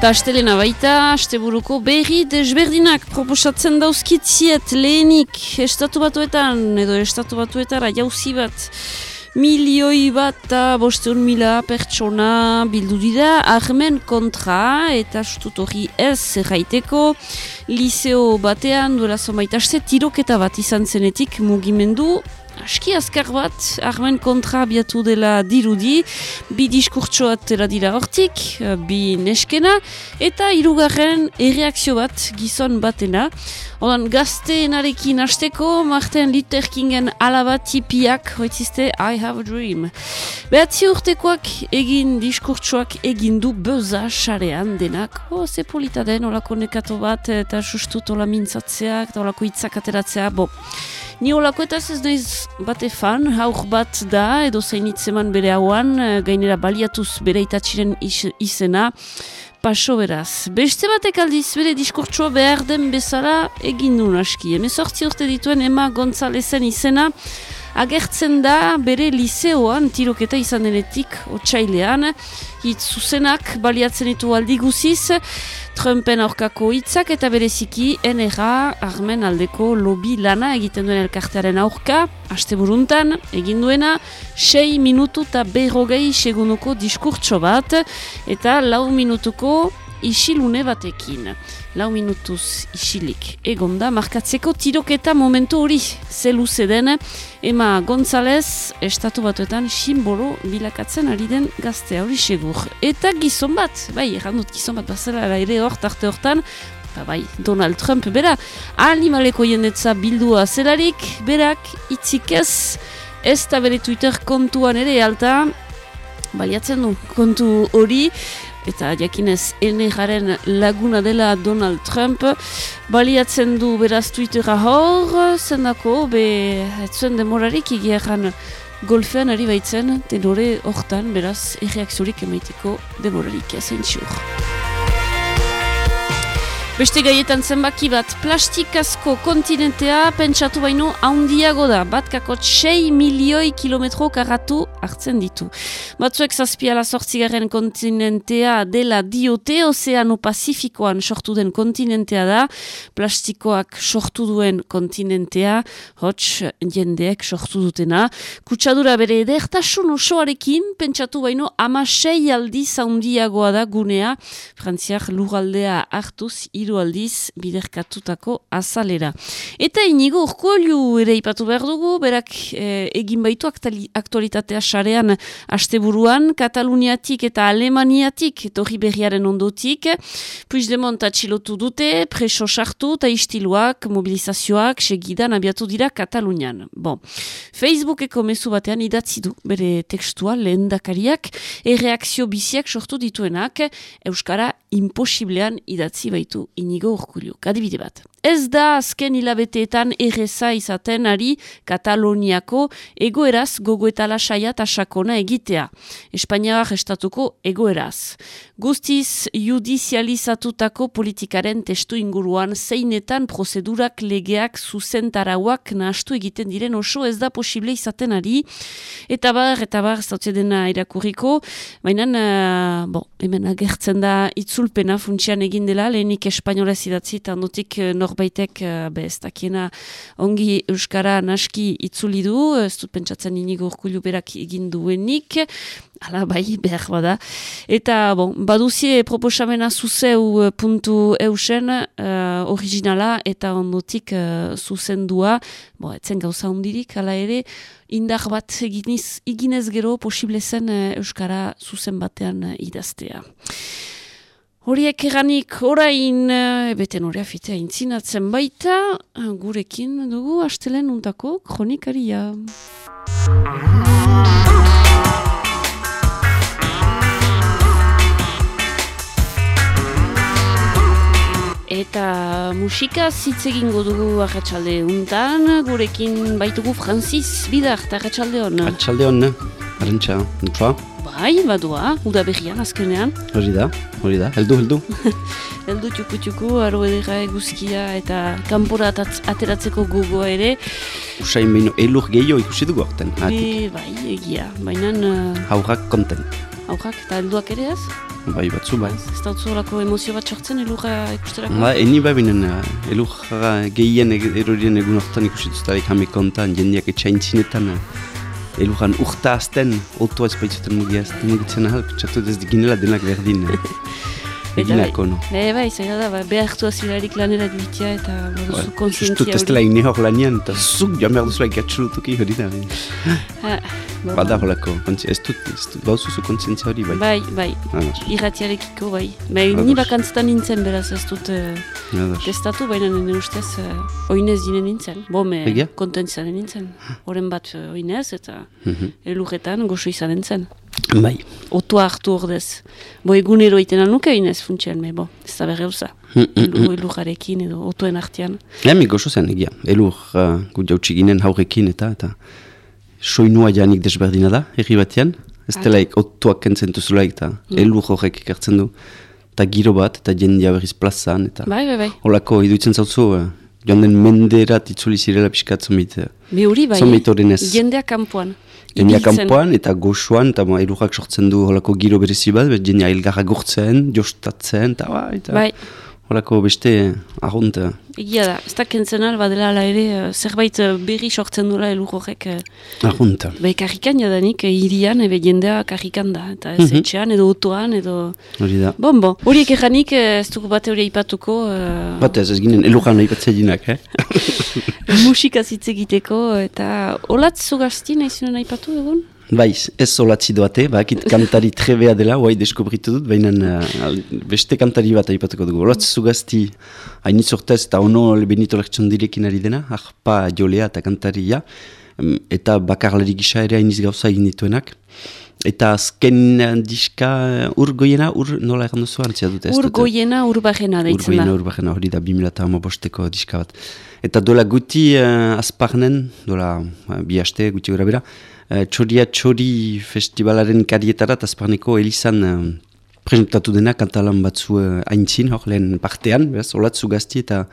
Eta astelena baita, asteburuko berri desberdinak proposatzen dauzkitziet lehenik estatu batuetan edo estatu batuetara jauzi bat. Milioi bat eta bosteun mila pertsona bildu dira armen kontra eta sututori ez erraiteko. Liceo batean duela zomaita aste tiroketa bat izan zenetik mugimendu aski azkar bat, armen kontra abiatu dela dirudi, bi diskurtsoat dela dira hortik, bi neskena, eta hirugarren erreakzio bat gizon batena. Odan gazteenarekin hasteko, Martin Luther Kingen alaba tipiak, hoitziste, I have a dream. Behatzi urtekoak egin diskurtsoak egin du beza xarean denak, oh, ze polita den, olako nekatu bat, eta sustut ola mintzatzeak, eta olako itzak ateratzea, bo. Ni olako eta ez naiz bate fan, haur bat da, edo zein bere hauan, eh, gainera baliatuz bere itatxiren izena, paso beraz. Beste batek aldiz bere diskurtsua behar den bezala egin duen aski. Hemezortzi urte dituen Emma Gonzalezen izena, agertzen da bere liseoan tiroketa izan denetik otxailean, hitz zuzenak baliatzen ditu aldi guziz, Trumpen aurkako hitzak eta bereziki NRA armen aldeko lobby lana egiten duen elkartearen aurka, haste buruntan, egin duena, 6 minutu eta berrogei segunuko diskurtso bat, eta lau minutuko isilune batekin. Lau minutuz isilik egonda markatzeko tiroketa momentu hori. Zelu zeden Ema González estatu batuetan simbolo bilakatzen ari den gazte hori segur. Eta gizon bat, bai, errandut gizon bat bazela ere hor tarte hortan, Ba bai, Donald Trump, bera, animaleko jendetza bildua zelarik, berak itzik ez, ez da bere Twitter kontuan ere alta, baliatzen du kontu hori, eta jakinez ene laguna dela Donald Trump. Baliatzen du beraz Twittera hor zendako be etzuen demorarik egiaran golfean ari baitzen tenore hortan beraz erreakziorik emaiteko demorarik ezen Beste gaietan zenbaki bat, plastikazko kontinentea pentsatu baino haundiago da, bat kakot 6 milioi kilometro karatu hartzen ditu. Batzuek zazpiala sortzigaren kontinentea dela diote, ozeano pazifikoan sortu den kontinentea da, plastikoak sortu duen kontinentea, hots jendeek sortu dutena. Kutsadura bere edertasun osoarekin, pentsatu baino ama 6 aldiz haundiagoa da gunea, frantziak lugaldea hartuz, hiru aldiz biderkatutako azalera. Eta inigo urkoliu ere ipatu behar dugu, berak eh, egin baitu aktualitatea sarean asteburuan, Kataluniatik eta Alemaniatik, etorri berriaren ondotik, Puigdemont atxilotu dute, preso sartu eta istiluak, mobilizazioak, segidan abiatu dira Katalunian. Bon. Facebookeko mezu batean idatzi du, bere tekstua lehen dakariak, erreakzio biziak sortu dituenak, Euskara imposiblean idatzi baitu inigo urkulu. Kadibide bat. Ez da azken hilabeteetan erreza izaten ari Kataloniako egoeraz gogoetala saia sakona egitea. Espainiak estatuko egoeraz. Guztiz judizializatutako politikaren testu inguruan zeinetan prozedurak legeak zuzentarauak nahastu egiten diren oso ez da posible izaten ari. Eta bar, eta bar, ez dena irakurriko. Baina, uh, bon, hemen agertzen da itzulpena funtsian egin dela, lehenik espainola zidatzi, eta notik uh, norbaitek, uh, be, ez dakiena ongi Euskara naski itzuli du, ez dut pentsatzen inigo urkulu berak egin duenik, Hala, bai, behar bada. Eta, bon, baduzie proposamena zuzeu eh, puntu eusen uh, originala eta ondotik uh, zuzendua, bo, etzen gauza hundirik, hala ere, indar bat eginiz, iginez gero posible zen Euskara zuzen batean uh, idaztea. Horiek eranik orain, ebeten hori afitea intzinatzen baita, gurekin dugu, astelen untako kronikaria. Eta musika zitz egingo dugu arratsalde untan, gurekin baitugu Francis Bidar, eta arratsalde hon. Arratsalde hon, arantxa, nutfa? Bai, badua, uda berrian azkenean. Hori da, hori da, heldu, heldu. heldu txuku txuku, aro edera eguzkia eta kanpora ateratzeko gogoa ere. Usain behin elur gehiago ikusi dugu orten. E, bai, egia, baina... Uh... Haurrak konten. Haurrak eta helduak ere ez? bai batzu bai. Ez da olako emozio bat sortzen elurra ikusterako? Ba, eni bai binen uh, elurra gehien erorien egun hortan ikusituztarik hamekontan, jendeak etxaintzinetan uh, elurran urta azten, otoa ez baitzuten mugia ez mugitzen ahal, pentsatu ez diginela denak berdin uh, eginako, no. Ne, bai, zaila da, ba, behartu azilarik lanera dibitia eta baduzu Justut konsientzia ez dela ine hor lanian, eta zuk joan behar duzula gatxurutuki hori da. Bo, Bada holako, kontzi- ez dut, bauzuzu kontzientzia hori bai. Bai, bai, Ados, irratiarekiko, bai. Bai, ni bakantzetan nintzen beraz ez dut eh, testatu, baina nire ustez uh, oinez dinen nintzen. Bo, me Egia? kontentzaren nintzen. Horren bat uh, oinez eta Mhm. elurretan goxo izanen zen. Bai, Otoa hartu ordez. Bo, egunero iten nuke oinez funtsian, me, bo, ez da berre uza. Mm, mm, Elu, elurrarekin edo otoen artean. Emi gozo zen egia, elur uh, gu jautsi ginen haurekin eta eta soinua janik desberdina da, herri batean. Ez Ah. delaik otuak kentzen duzulaik eta elur horrek ikertzen du. Eta giro bat, eta jendia berriz plazan, eta Bai, bai, bai. holako iduitzen zautzu, uh, joan den menderat itzuli zirela pixkat zomit, uh, Be hori bai, Zomit ez. jendeak kanpoan. Ibiltzen. kanpoan eta goxuan, eta mo, elurrak sortzen du holako giro berezi bat, bet jendia elgarra gurtzen, jostatzen, eta bai, eta Bai, holako beste arrunt, uh, egia da. Ez da kentzen al, badela ala ere, eh, zerbait eh, berri sortzen dula elur horrek. eh, arrunt. Be, karrikan jadanik, irian, ebe jendea karrikan da. Eta ez Mhm. etxean, edo otoan, edo... Hori da. Bon, bon. Horiek erranik, ez dugu bate hori aipatuko, eh, Bat ez, ez ginen elurran nahi batzeinak, eh? musika zitz egiteko, eta olatz zugazti nahi zuen aipatu egun? Bai, ez solatzi doate, bakit kantari trebea dela, guai deskubritu dut, baina uh, beste kantari bat aipatuko dugu. Olatz zugazti hainitz urtez eta ono Benito Lertxondirekin ari dena, arpa jolea eta kantaria, eta bakarlari gisa ere hainiz gauza egin dituenak. Eta azken eh, diska urgoiena, ur, nola egan duzu antzia dut ez dut. Urgoiena, urbajena deitzen da. Urgoiena urbajena hori da 2008ko diska bat. Eta dola guti uh, azparnen, dola uh, bi haste guti gura bera, uh, Txoria Txori festivalaren karietara eta azparneko elizan uh, presentatu dena kantalan batzu uh, aintzin, hor lehen partean, beraz, olatzu gazti eta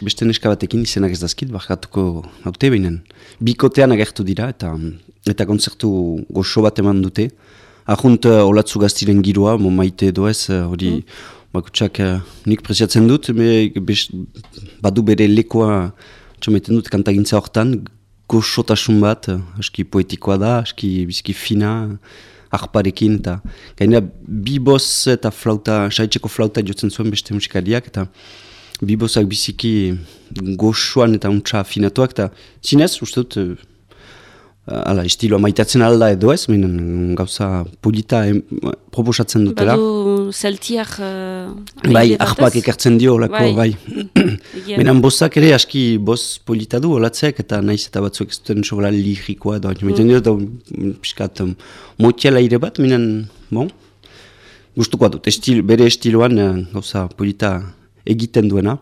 beste neska batekin izenak ez dazkit, barkatuko haute behinen. Bikotean agertu dira eta eta kontzertu goxo bat eman dute. Ahunt uh, olatzu gaztiren giroa, mo maite edo ez, hori bakutsak uh, nik preziatzen dut, me, bes, badu bere lekoa txomaiten dut kantagintza hortan, goxotasun bat, aski poetikoa da, aski bizki fina, arparekin, eta gainera bibos eta flauta, saitzeko flauta jotzen zuen beste musikariak, eta bibosak biziki goxuan eta untsa afinatuak, eta zinez, uste dut, ala, estiloa maitatzen alda edo ez, minen gauza polita em, proposatzen dutela. Badu zeltiak... Uh, Bai, arpak ekartzen dio, olako, bai. Egia. Menan bozak ere aski boz polita du, olatzek, eta naiz eta batzuek ez duten sobra lirikoa mm. eta mm, piskat, um, motiela ire bat, minen, bon, gustukoa dut, estil, bere estiloan eh, gauza polita egiten duena.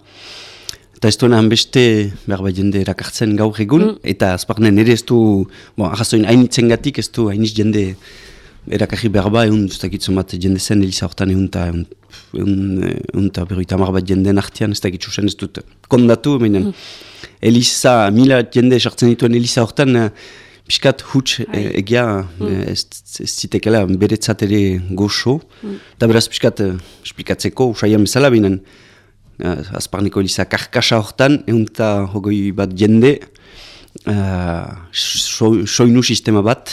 Eta ez duena beste, behar bai jende erakartzen gaur egun, eta azparnen ere ez du, bon, arrazoin hainitzen gatik, ez du hainiz jende erakarri behar ba, egun duztakitzen bat jende zen, Elisa hortan egun eta egun, egun eta berroita hamar bat jendeen artean, ez dakitzu zen, ez dut kondatu, meinen. Elisa, mila jende sartzen dituen Elisa hortan, eh, Piskat huts e, egia eh, ez, ez zitekela beretzat ere goxo. Eta beraz piskat eh, esplikatzeko usaian bezala binen azparneko eliza karkasa hortan, egun eta hogoi bat jende uh, so, soinu sistema bat,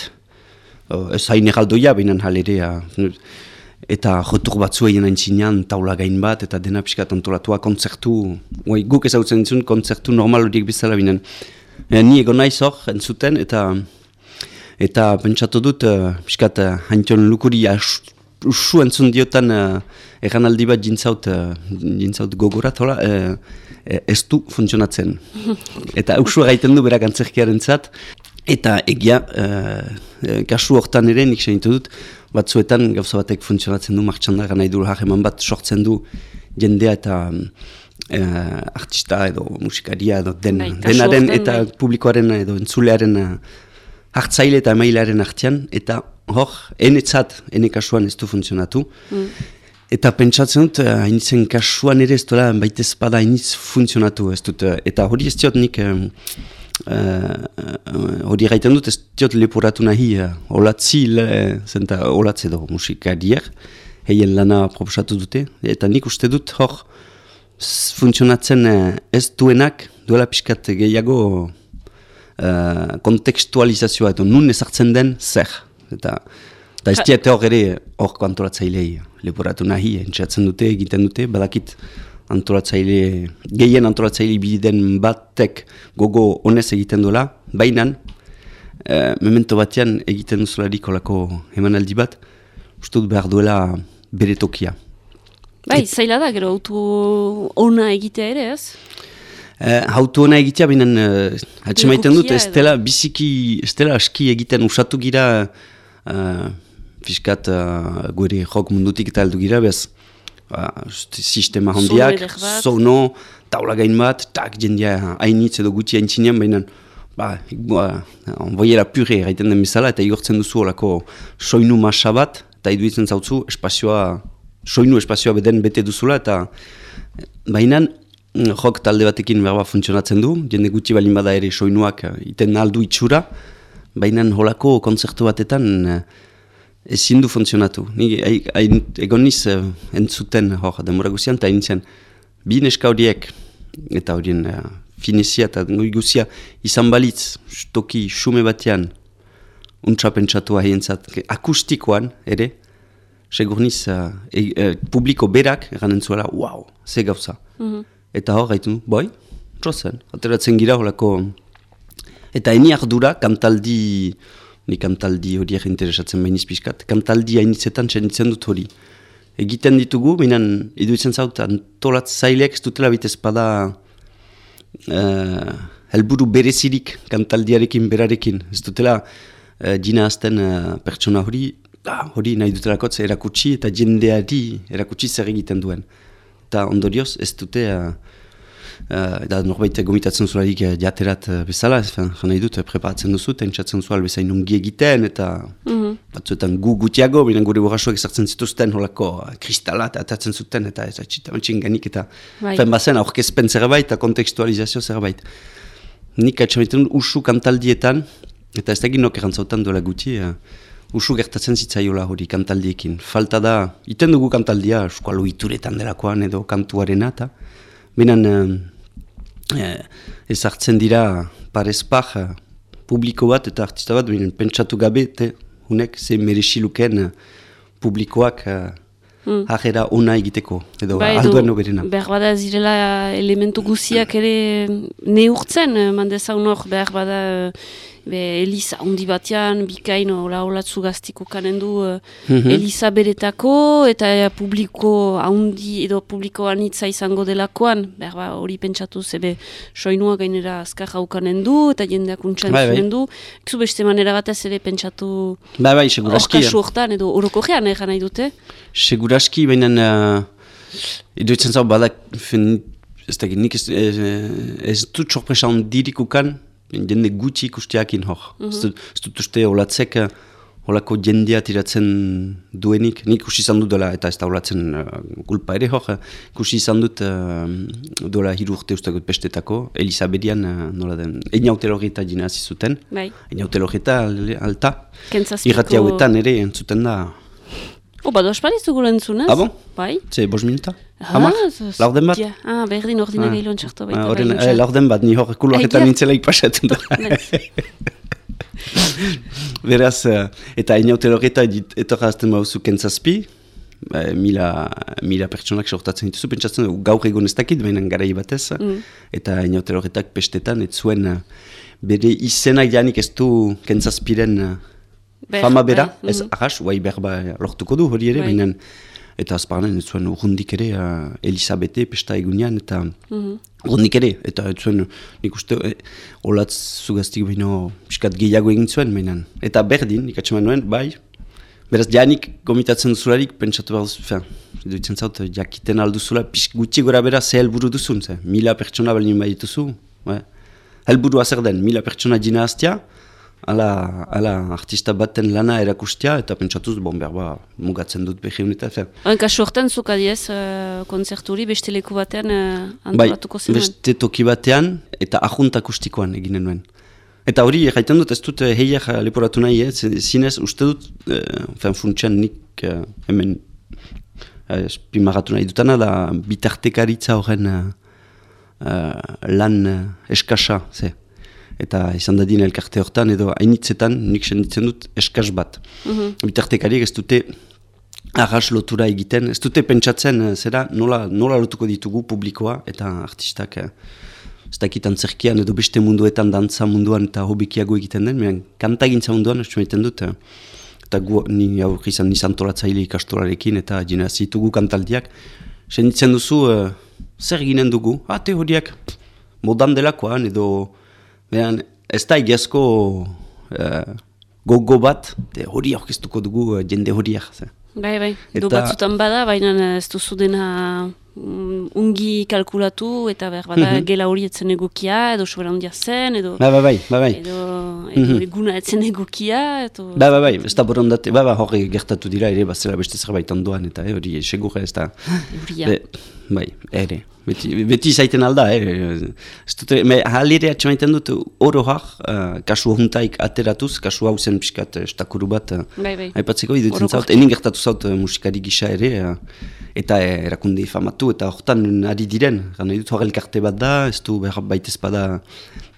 ez hain erraldoia binen halere, uh, eta jotur batzu egin aintzinean taula gain bat, eta dena piskat antolatua kontzertu, oi, guk ezagutzen ditzun kontzertu normal horiek bezala binen. E, ni egon naiz hor, entzuten, eta eta pentsatu dut, uh, piskat, uh, haintion lukuri as- usu entzun diotan uh, erranaldi bat jintzaut, uh, jintzaut gogorat, hola, uh, ez du funtzionatzen. eta usu egiten du berak antzerkiaren zat, eta egia, uh, kasu hortan ere nik senitu dut, batzuetan gauza batek funtzionatzen du, martxandara nahi du hageman bat sortzen du jendea eta uh, artista edo musikaria edo den, Bai, kasu denaren eta bai. publikoaren edo entzulearen hartzaile eta emailearen artean, eta hor, enetzat, ene kasuan ez du funtzionatu. Eta pentsatzen dut, hainitzen kasuan ere ez dola baita espada hainitz funtzionatu ez dut. Eta hori ez diot nik, eh, eh, hori gaiten dut ez diot leporatu nahi, eh, olatzi, le, zenta olatz edo musikariak, heien lana proposatu dute, eta nik uste dut hor funtzionatzen eh, ez duenak duela pixkat gehiago uh, kontekstualizazioa, eta nun ezartzen den zer. Eta, eta ez diete hor ere hor antolatzailei leporatu nahi, entxeatzen dute, egiten dute, badakit antolatzaile, gehien antolatzaile biden batek gogo honez egiten duela, bainan, eh, memento batean egiten duzularik olako emanaldi bat, uste dut behar duela bere tokia. Bai, zaila da, gero autu ona egitea ere, ez? Eh, hautu hona egitea, binen uh, atxemaiten dut, ez dela biziki, ez dela aski egiten usatu gira, uh, fiskat uh, gure jok mundutik eta heldu gira, bez, uh, sistema handiak, sono, taula gain bat, tak jendea hainitz edo gutxi haintzinean, baina ba, ba, boiera pure gaiten den bezala, eta igortzen duzu olako soinu masa bat, eta iduitzen zautzu espazioa, soinu espazioa beden bete duzula, eta baina jok talde batekin berba funtzionatzen du, jende gutxi balin bada ere soinuak iten aldu itxura, baina holako kontzertu batetan ezin du funtzionatu. Ni egon niz eh, entzuten hor demora guzian, eta nintzen bi neska horiek, eta horien uh, finezia eta goi guzia izan balitz, toki xume batean, untsa pentsatua haientzat, ke- akustikoan ere, segur niz, uh, e, e, publiko berak eranen zuela, wow, ze gauza. Eta hor gaitu, boi, trozen, ateratzen gira horako, eta eni ardura kantaldi, ni kantaldi horiek interesatzen bainiz pixkat, kantaldi hainitzetan txenitzen dut hori. Egiten ditugu, minan, iduitzen zaut, antolat zailek ez dutela bitez bada uh, helburu berezirik kantaldiarekin berarekin. Ez dutela uh, jina azten uh, pertsona hori, ah, hori nahi dutelakotz erakutsi eta jendeari erakutsi zer egiten duen. Eta ondorioz ez dute, uh, eta norbait gomitatzen zularik uh, jaterat uh, bezala, ez fen, nahi dut, preparatzen duzu, eta entzatzen zual bezain ongi egiten, eta batzuetan gu gutiago, binen gure borrasuak ezartzen zituzten holako kristala, eta atatzen zuten, eta ez atxita ganik, eta Bai. fen bazen aurkezpen zerbait, eta kontekstualizazio zerbait. Nik atxamaiten dut usu kantaldietan, eta ez dakit nok erantzautan duela guti, uh, usu gertatzen zitzaiola hori kantaldiekin. Falta da, iten dugu kantaldia, eskualo ituretan delakoan edo kantuarena, eta benen eh, ezartzen dira parezpar eh, publiko bat eta artista bat, benen pentsatu gabe, te, hunek ze merexiluken eh, publikoak eh, Ajera ona egiteko, edo Bai, alduen oberena. Behar bada zirela elementu guziak ere neurtzen, eh, mandezaun hor, behar bada be, Eliza handi batean, bikain hola holatzu gaztiko kanen du eh, Mhm. Eliza beretako, eta eh, publiko handi edo publiko anitza izango delakoan, behar ba, hori pentsatu zebe soinua gainera azkar haukanen du, eta jendeak untxan Bai, bai. du, Kizu beste manera batez ere pentsatu Bai, bai, seguraski. Horkasu hortan edo orokogean egan nahi dute. Seguraski, baina uh, iduitzen zau badak, fen, ez dakit, nik ez, ez, ez dut sorpresa ondirik ukan, jende gutxi ikusteakin hor. Ez dut- ez dut uste olatzek, uh, holako jendea tiratzen duenik, nik ikusi izan dut dela, eta ez da olatzen uh, kulpa ere hor, uh, ikusi izan dut uh, dola hiru urte ustakot pestetako, Elisabedian, uh, nola den, einaute jina hasi zuten, Bai. einaute alta, irrati hauetan ere entzuten da, Oh, bado espariz dugu lentzun, ez? Ah, bon? Bai. ze, bos minuta? Ah, Hamar? Laurden bat? Ja. Ah, berdin ordina gehilon txartu baita. Ah, bai, eh, laurden bat, ni hor kuluaketan Egia. nintzela ikpasatzen da. Beraz, eh, eta inauteloreta etorazten bauzu kentzazpi, eh, mila, mila pertsonak sortatzen dituzu, pentsatzen dugu gaur egon ez dakit, baina garai batez, Mm. eta inauteloretak pestetan, ez zuen eh, bere izenak janik ez du kentzazpiren eh, fama bera, bai, ez ahas, guai berba lortuko du hori ere, Bai. baina eta azparnen ez zuen urrundik ere uh, Elisabete pesta egunean, eta Mhm. urrundik ere, eta ez zuen nik uste eh, olatz zugaztik baino piskat gehiago egin zuen, baina eta berdin, nik atxeman nuen, bai, beraz janik gomitatzen duzularik, pentsatu behar duzu, fin, duitzen zaut, jakiten alduzula, pixk gutxi gora bera ze helburu duzun, ze, mila pertsona balin bai dituzu, bai. helburua zer den, mila pertsona jina hastia, ala, ala artista baten lana erakustia, eta pentsatuz, bon, behar ba, mugatzen dut behi honetan, fin. Hain kasu hortan zuk adiez uh, konzerturi beste leku batean uh, Bai, antolatuko zenuen. beste toki batean eta ahunta akustikoan eginen nuen. Eta hori, jaiten dut, ez dut eh, heiak leporatu nahi, eh? zinez, uste dut, eh, fen funtsian nik eh, hemen espimarratu nahi dutana da bitartekaritza horren uh, lan uh, eskasa, ze. Eta izan dadin elkarte hortan, edo hainitzetan nik senditzen dut eskas bat. Mm Bitartekariek ez dute arras lotura egiten, ez dute pentsatzen zera nola, nola lotuko ditugu publikoa eta artistak ez dakit antzerkian edo beste munduetan dantza munduan eta hobikiago egiten den, mehan kantagintza munduan ez dut, eta gu, ni aurri izan nizan tolatzaile ikastolarekin eta jena zitugu kantaldiak, senditzen duzu, uh, zer ginen dugu? Ah, teoriak, modan delakoan edo, behan, ez da egiazko uh, gogo bat, hori aurkeztuko dugu uh, jende horiak. Bai, bai, eta... batzutan bada, baina ez duzu dena Mm, ungi kalkulatu eta behar bada mm -hmm. gela hori etzen egokia edo sobera handia zen edo ba, ba, bai, ba, bai. edo, edo mm -hmm. eguna etzen egokia eto... ba, ba, bai, ez da borondate, ba, ba, hori gertatu dira ere bazela beste zerbait ondoan eta hori segura ez da Be, bai, ere beti, beti zaiten alda eh? dute, me, halire atxamaiten dut oro har uh, kasu hontaik ateratuz, kasu hau zen piskat estakuru bat uh, bai, bai. aipatzeko idutzen zaut, enin gertatu zaut musikari gisa ere uh, eta erakunde famatu eta hortan ari diren, gana dut hori elkarte bat da, ez du behar baitez bada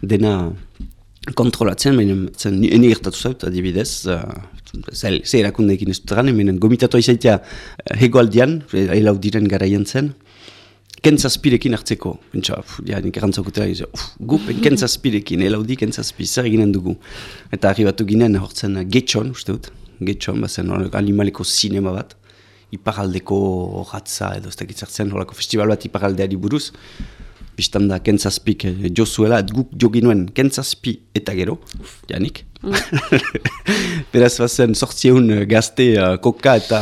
dena kontrolatzen, baina zen eni gertatu zaut, adibidez, uh, ze erakundeekin ez dut gane, gomitatu aizaitea uh, hegoaldian, helau diren garaian zen, kentzazpirekin hartzeko, pentsa, ja, nik errantzakutela, gu, kentzazpirekin, elaudi kentzazpi, zer eginen dugu. Eta arribatu ginen, hortzen getxon, uste dut, getxon, bazen, animaleko sinema bat, iparaldeko horatza edo ez dakitzartzen horako festival bat iparaldeari buruz. Bistan da kentzazpik eh, jo zuela, guk jo ginuen kentzazpi eta gero, janik. Mm. Beraz bazen sortzieun eh, gazte uh, koka eta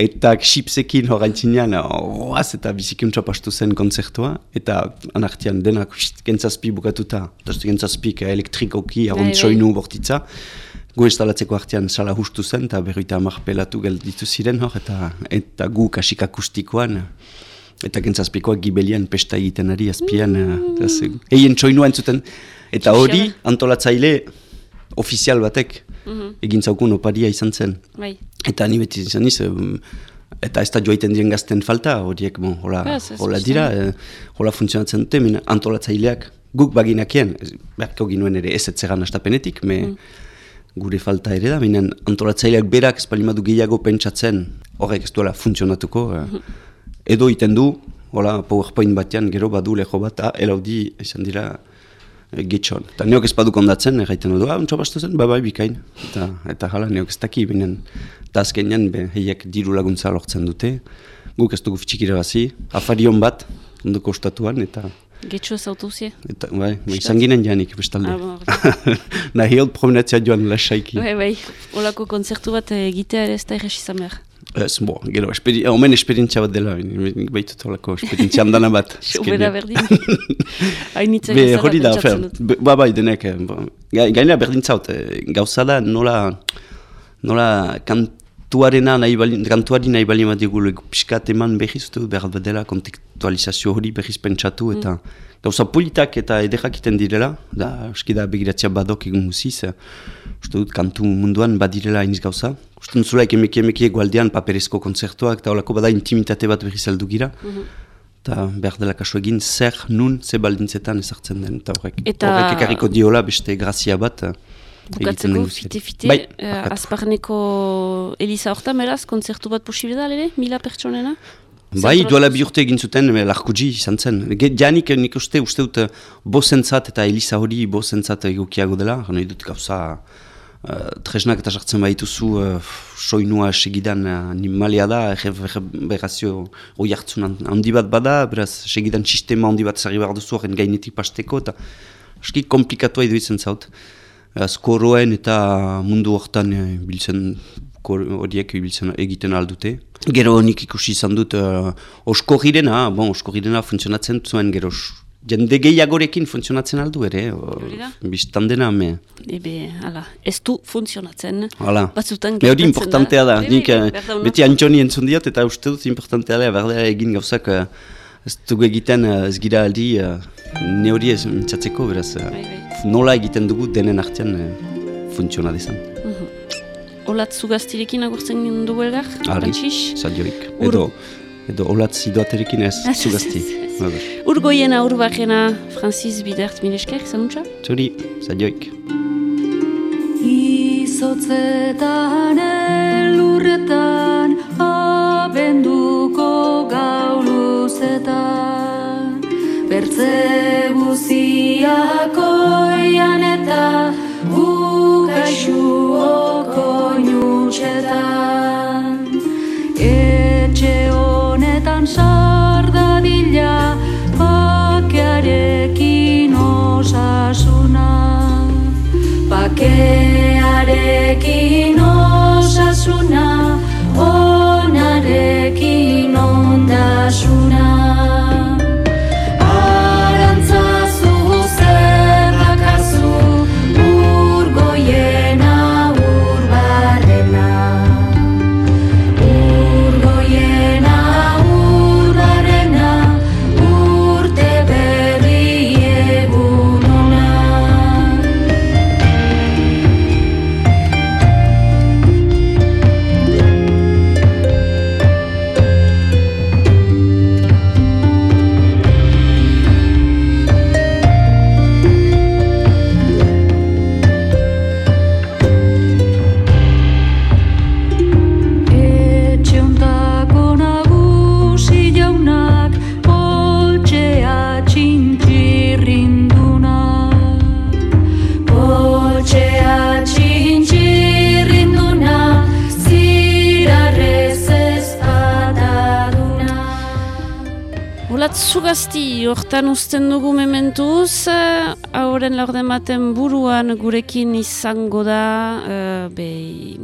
eta xipsekin horaintzinean oaz eta bizikiuntza pastu zen konzertua eta anartian denak kentzazpi bukatuta, kentzazpik elektrikoki bai, aront soinu bai. bortitza. Gu instalatzeko artean sala hustu zen, eta berroita amak pelatu gelditu ziren hor, eta, eta gu kasik akustikoan, eta gentzazpikoak gibelian pesta egiten ari azpian, mm. eien txoinua entzuten, eta hori antolatzaile ofizial batek mm -hmm. egin zaukun oparia izan zen. Bai. Eta ni beti izan niz, eta ez da joaiten dien gazten falta, horiek, bon, hola, hola dira, eh, hola funtzionatzen dute, antolatzaileak guk baginakien, berko ginuen ere ez etzegan astapenetik, me... Mm gure falta ere da, binen antolatzaileak berak espalimadu gehiago pentsatzen horrek ez duela funtzionatuko. Eh. Edo iten du, hola, powerpoint batean gero badu leho bat, ah, elaudi izan dira e, getxon. Eta neok ez badu kondatzen, erraiten du, ah, untsa bastu zen, bai, bai, bikain. Eta, eta jala, neok ez daki, binen, eta azkenean, heiek diru laguntza lortzen dute, guk ez dugu fitxikira bazi, afarion bat, onduko ostatuan, eta Getxo ez autozie? Eta, bai, bai, izan ginen janik, bestalde. Ah, Nahi hot promenatzea joan lasaiki. Bai, bai, olako konzertu bat egitea ere ez da irresi izan behar. Ez, bo, gero, esperi, omen esperientzia bat dela, baitut olako esperientzia handana bat. Sobera berdin. Hainitzen Be, hori da, fer, ba, bai, denek, eh, gainera berdin zaut, eh, gauza da nola, nola kantuarena nahi bali, kantuari nahi bali bat dugu piskat eman behiz, behar bat dela kontekstualizazio hori behiz pentsatu, eta mm. gauza politak eta edekakiten direla, da, eski da begiratzea badok egun guziz, uste dut kantu munduan badirela iniz gauza. Uste dut zulaik emeki emeki egualdean paperezko konzertuak, eta holako bada intimitate bat behiz aldu gira. Mm Eta behar dela kasu egin, zer, nun, ze baldintzetan ezartzen den. Eta horrek, horrek ekarriko diola beste grazia bat. Bukatzeko fite-fite, bai, uh, azparneko Elisa Horta, meraz, konzertu bat posibile da, lere? Mila pertsonena? Bai, duela bi urte egin zuten, larkuji izan zen. Janik nik uste, uste dut, bozentzat eta Elisa hori bozentzat egokiago dela, gana dut gauza uh, tresnak eta sartzen baituzu uh, soinua segidan uh, animalia da, berazio hori hartzun handi bat bada, beraz segidan sistema handi bat zari behar duzu horren gainetik pasteko, eta aski komplikatua iduitzen zaut skoroen eta mundu hortan e, biltzen horiek biltzen egiten aldute. Gero nik ikusi izan dut uh, osko girena, bon, osko girena funtzionatzen zuen gero jende gehiagorekin funtzionatzen aldu ere, biztan dena me. Ebe, ala, ez du funtzionatzen, hala. batzutan gertatzen da. importantea da, nik beti antxoni entzun diot eta uste dut importantea da, berdea egin gauzak ez dugu egiten ez gira aldi ne hori ez mintzatzeko, beraz, bai, bai. nola egiten dugu denen artean funtziona dezan. Mhm. olatzu gaztirekin agurtzen dugu elgar, Francis? Zadioik. Edo, edo olatzi doaterekin ez, zugazti. Urgoiena, urbakena, Francis Bidert, minesker, zanuntza? Zuri, zadioik. Izotzetan elurretan abenduko gauluzetan Bertze guziako eta bukaixuoko nutxetan sardadila pakearekin osasuna. Pakearekin osasuna hortan usten dugu mementuz, eh, hauren laurden baten buruan gurekin izango da, uh, be,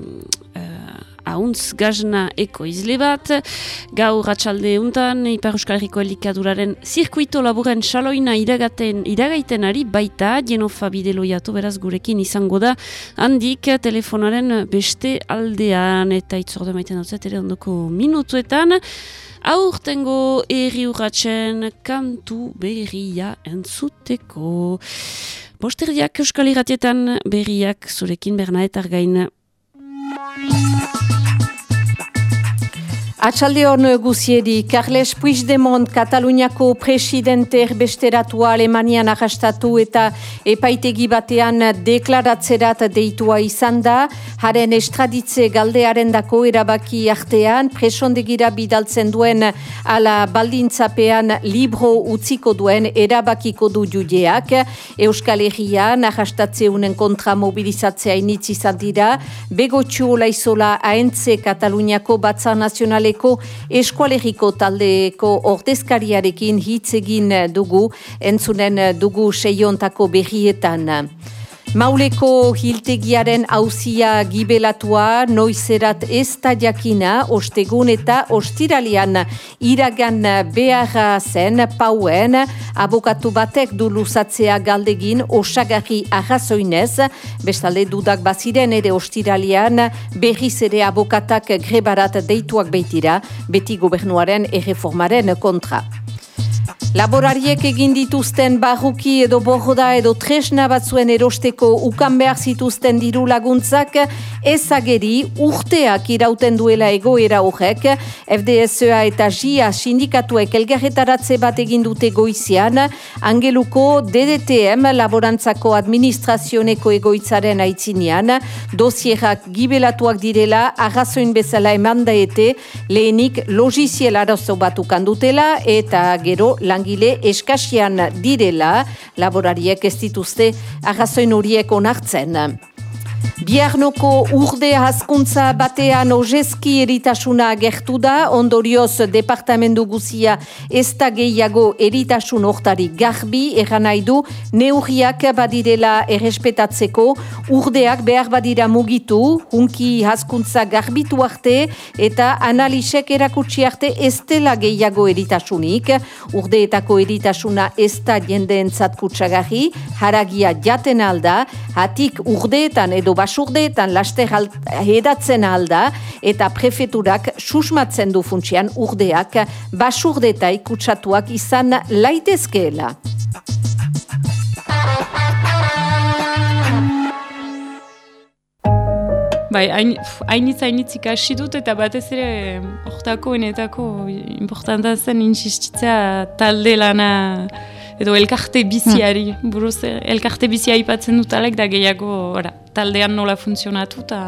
uh, auntz gazna eko izle bat, gaur ratxalde untan, Ipar Euskal Herriko elikaduraren zirkuito laburen saloina iragaten, iragaiten ari baita, Genofa bideloiatu beraz gurekin izango da, handik telefonaren beste aldean eta itzorde maiten dut ere ondoko minutuetan, aurtengo erri urratzen kantu berria entzuteko. Bosterdiak Euskal Iratietan berriak zurekin Bernaetar gain. Atxaldeon guziedi, Carles Puigdemont Kataluniako presidente erbesteratua Alemanian arrastatu eta epaitegi batean deklaratzerat deitua izan da, haren estraditze galdearen dako erabaki artean, presondegira bidaltzen duen ala baldintzapean libro utziko duen erabakiko du judeak, Euskal Herrian arrastatzeunen kontra mobilizatzea initz dira, begotxu olaizola aentze Kataluniako batzar nazionaleko eskualeriko taldeko ordezkariarekin hitz egin dugu, entzunen dugu seiontako berrietan. Mauleko hiltegiaren hauzia gibelatua noizerat ez da jakina ostegun eta ostiralian iragan beharra zen pauen abokatu batek du luzatzea galdegin osagarri arrazoinez bestalde dudak baziren ere ostiralian berriz ere abokatak grebarat deituak beitira beti gobernuaren erreformaren kontra. Laborariek egin dituzten barruki edo borroda edo tresna batzuen erosteko ukan behar zituzten diru laguntzak ezageri urteak irauten duela egoera horrek, FDSA eta JIA sindikatuek elgarretaratze bat egin dute goizian, angeluko DDTM laborantzako administrazioneko egoitzaren aitzinean, dosierak gibelatuak direla arrazoin bezala eman daete lehenik logiziel arazo bat ukandutela eta gero langile eskasian direla, laborariek ez dituzte arrazoin horiek onartzen. Biarnoko urde hazkuntza batean ojeski eritasuna gertu da, ondorioz departamendu guzia ez da gehiago eritasun hortari garbi eran nahi du. Neurriak badirela errespetatzeko. Urdeak behar badira mugitu, hunki hazkuntza garbitu arte eta analisek erakutsi arte ez dela gehiago eritasunik, urdeetako eritasuna ez da jendeentzat kutsagarri, haragia jaten alda, hatik urdeetan edo basurdeetan laster hedatzen alda eta prefeturak susmatzen du funtsian urdeak basurdetai kutsatuak izan laitezkeela. Bai, hain- pf, hainitz hainitz ikasi dut eta batez ere hortako enetako importanta zen insistitzea talde lana edo elkarte biziari, buruz eh, elkarte bizia aipatzen dut alek da gehiago ora, taldean nola funtzionatu eta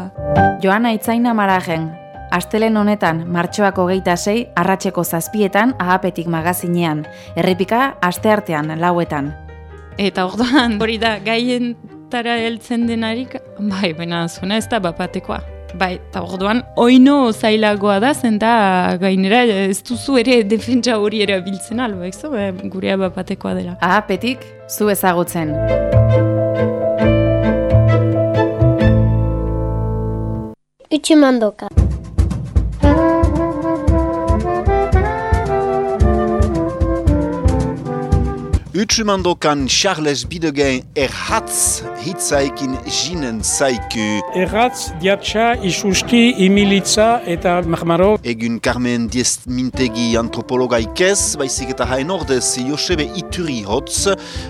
Joana Itzaina Maragen, Astelen honetan, martxoak hogeita sei, arratseko zazpietan, ahapetik magazinean. Errepika, asteartean, lauetan. Eta orduan, hori da, gaientara heltzen denarik, bai, baina zuna ez da bapatekoa. Bai, eta orduan, oino zailagoa da, zen da, gainera ez duzu ere defentsa hori erabiltzen alba, ez zo, eh, gurea bapatekoa dela. Ahapetik, zu ezagutzen. Utsumandoka. Utsumandokan Charles Bidegen erhatz hitzaikin jinen zaiku. Erratz, diatxa, isuski, imilitza eta marmaro. Egun Carmen Diest Mintegi antropologa ikez, baizik eta hain ordez Josebe Ituri hotz,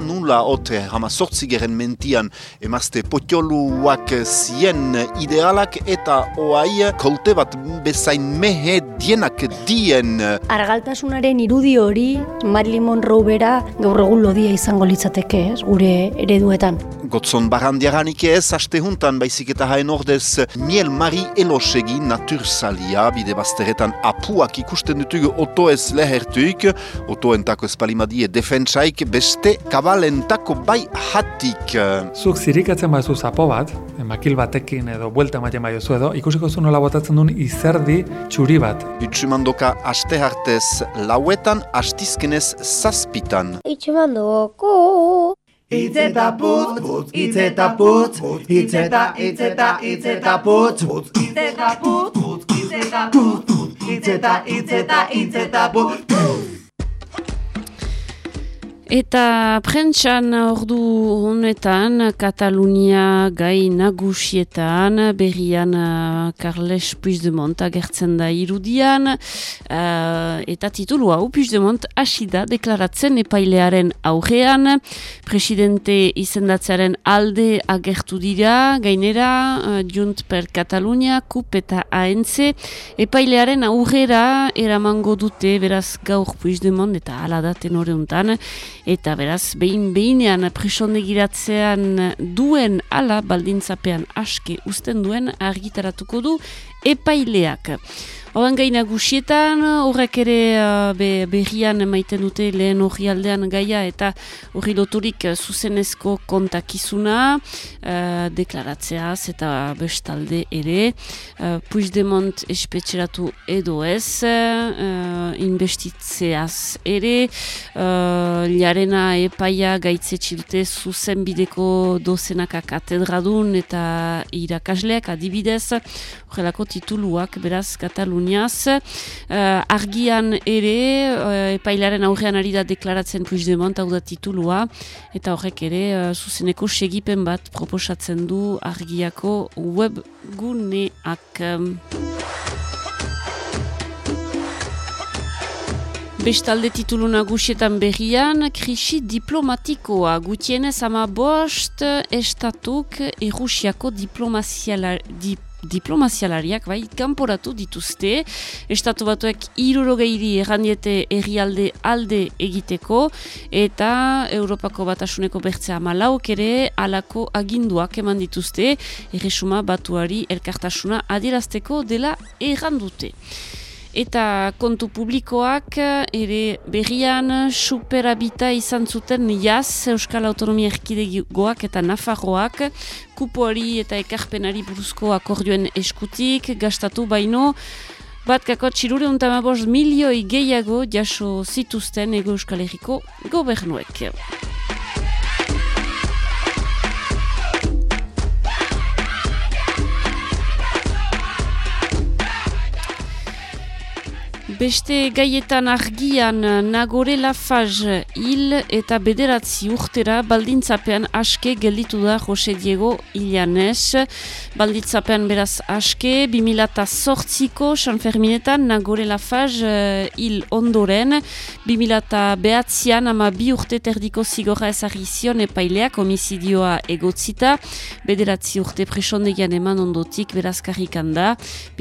nula ote hama sortzigeren mentian emazte potioluak zien idealak eta oai kolte bat bezain mehe dienak dien. Argaltasunaren irudi hori Marilyn Monroe bera gaur egun lodia izango litzateke, ez, gure ereduetan. Gotzon barandiaranik ez, aste juntan baizik eta hain ordez miel mari elosegi natursalia, bide bazteretan apuak ikusten dutugu oto ez lehertuik, otoentako espalimadie defentsaik, beste kabalentako bai hatik. Zuk zirikatzen bazu zapo bat, makil batekin edo buelta ematen baiozu edo, ikusiko zu nola botatzen duen izerdi txuri bat. Utsumandoka aste hartez lauetan, astizkenez zazpitan. Utxumandoko. Itz eta putz, putz, itz eta putz, itz eta, itz eta, itz eta putz, putz, itz eta putz, putz, itz eta putz, putz, itz eta, itz eta, itz eta putz. Eta prentxan ordu honetan, Katalunia gai nagusietan, berrian uh, Carles Puigdemont agertzen da irudian, uh, eta titulu hau Puigdemont hasi da deklaratzen epailearen aurrean, presidente izendatzearen alde agertu dira, gainera, uh, Junt per Katalunia, KUP eta ANC, epailearen aurrera eramango dute, beraz gaur Puigdemont, eta ala da tenore untan, eta beraz behin behinean presondegiratzean duen ala baldintzapean aske uzten duen argitaratuko du epaileak. Horan gaina gusietan, horrek ere uh, be, berrian maiten dute lehen horri gaia eta horri loturik zuzenezko kontakizuna, uh, deklaratzeaz eta bestalde ere. Uh, Puigdemont espetxeratu edo ez, uh, investitzeaz ere, uh, liarena epaia gaitzetsi dute zuzen bideko dozenaka katedradun eta irakasleak adibidez, horrelako tituluak beraz Kataluniaz. Uh, argian ere, uh, epailaren aurrean ari da deklaratzen Puigdemont, hau da titulua, eta horrek ere uh, zuzeneko segipen bat proposatzen du argiako webguneak. Bestalde titulu nagusietan berrian, krisi diplomatikoa. Gutienez ama bost estatuk Errusiako diplomaziala, dip, diplomazialariak bai, kanporatu dituzte. Estatu batuek irurogeiri errandiete herrialde alde egiteko eta Europako batasuneko bertzea malauk ere alako aginduak eman dituzte erresuma batuari elkartasuna adierazteko dela errandute. Eta kontu publikoak ere berrian superabita izan zuten jaz Euskal Autonomia Erkidegoak eta Nafarroak kupoari eta ekarpenari buruzko akordioen eskutik gastatu baino bat kako txirure untamabost milioi gehiago jaso zituzten ego Euskal Herriko gobernuek. Beste gaietan argian Nagore Lafaz hil eta bederatzi urtera baldintzapean aske gelditu da Jose Diego Ilianes. Baldintzapean beraz aske, 2008ko San Ferminetan Nagore Lafaz uh, hil ondoren, 2008an ama bi urte terdiko zigorra ezagizion epaileak homizidioa egotzita, bederatzi urte presondegian eman ondotik beraz karrikan da,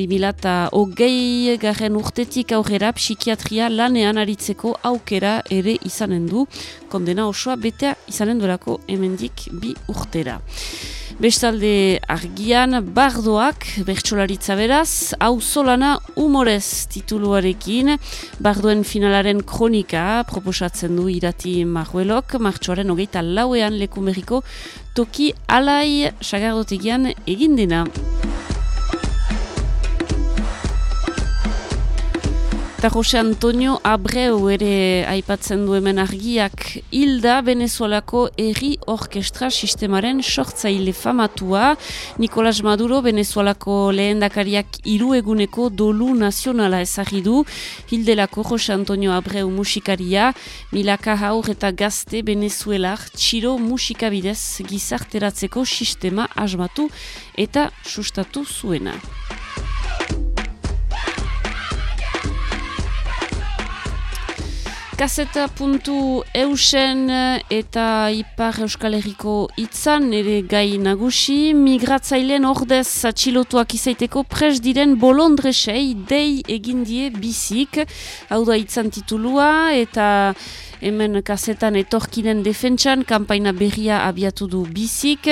2008 garen urtetik aurrera psikiatria lanean aritzeko aukera ere izanen du, kondena osoa betea izanen durako hemendik bi urtera. Bestalde argian, bardoak, bertsolaritza beraz, hau solana humorez tituluarekin, bardoen finalaren kronika proposatzen du irati marhuelok, martxoaren hogeita lauean lekumeriko toki alai sagardotegian egin dena. Eta Jose Antonio Abreu ere aipatzen du hemen argiak hilda Venezuelako erri orkestra sistemaren sortzaile famatua. Nicolás Maduro Venezuelako lehendakariak hiru eguneko dolu nazionala ezagidu. Hildelako Jose Antonio Abreu musikaria, milaka haur eta gazte Venezuelar txiro musikabidez gizarteratzeko sistema asmatu eta sustatu zuena. Kaseta puntu eusen eta ipar euskal herriko itzan ere gai nagusi. Migratzailen ordez atxilotuak izaiteko pres diren bolondresei dei egindie bizik. Hau da itzan titulua eta hemen kasetan etorkinen defentsan, kampaina berria abiatu du bizik,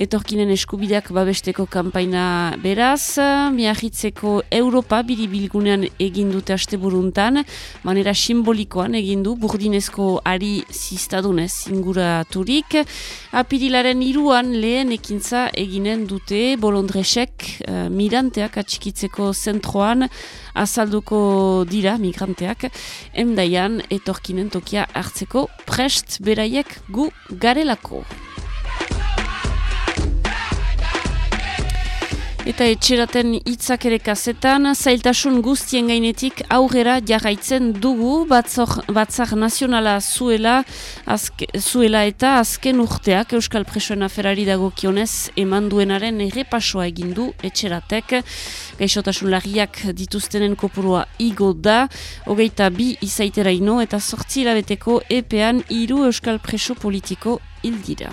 etorkinen eskubideak babesteko kampaina beraz, miahitzeko Europa biribilgunean egindute asteburuntan, manera simbolikoan egindu, burdinezko ari ziztadunez inguraturik, apirilaren iruan lehen ekintza eginen dute bolondresek uh, miranteak atxikitzeko zentroan, azalduko dira migranteak, emdaian etorkinen tokia hartzeko prest beraiek gu garelako. Eta etxeraten hitzak ere kazetan, zailtasun guztien gainetik aurrera jarraitzen dugu batzor, batzar nazionala zuela, azke, zuela eta azken urteak Euskal Presoen aferari dago kionez eman duenaren errepasoa egindu etxeratek. Gaixotasun lagiak dituztenen kopurua igo da, hogeita bi izaitera ino eta sortzi hilabeteko epean hiru Euskal Preso politiko hildira.